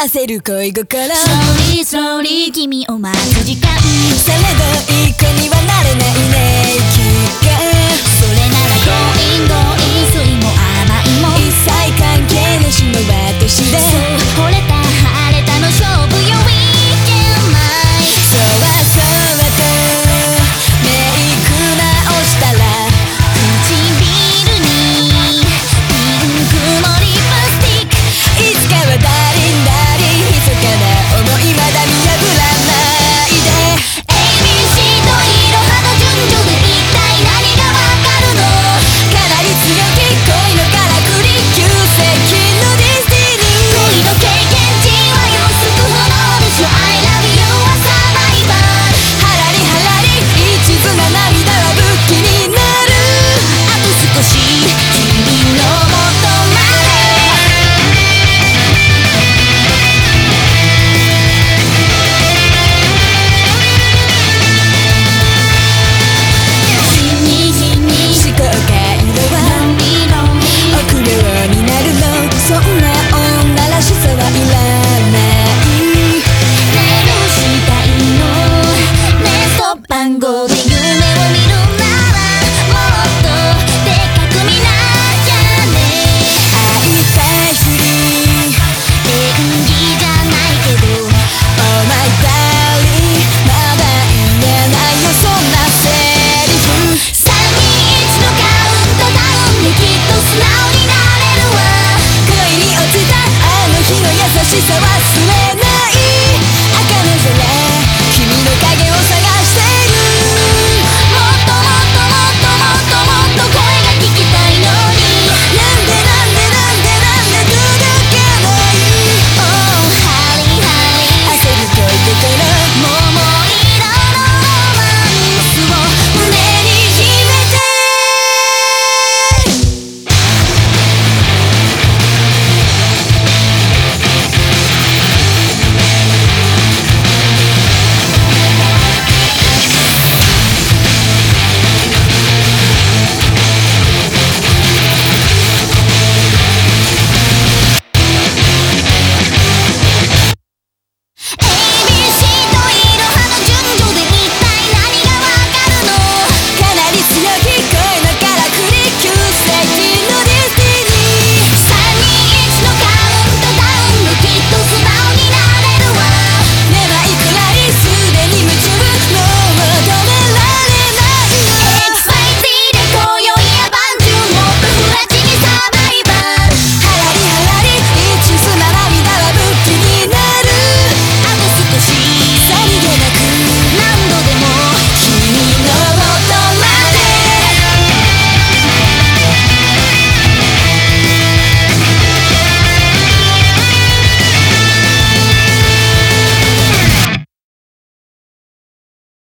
焦る恋心。Slowly slowly 君を待つ時間。されどいかに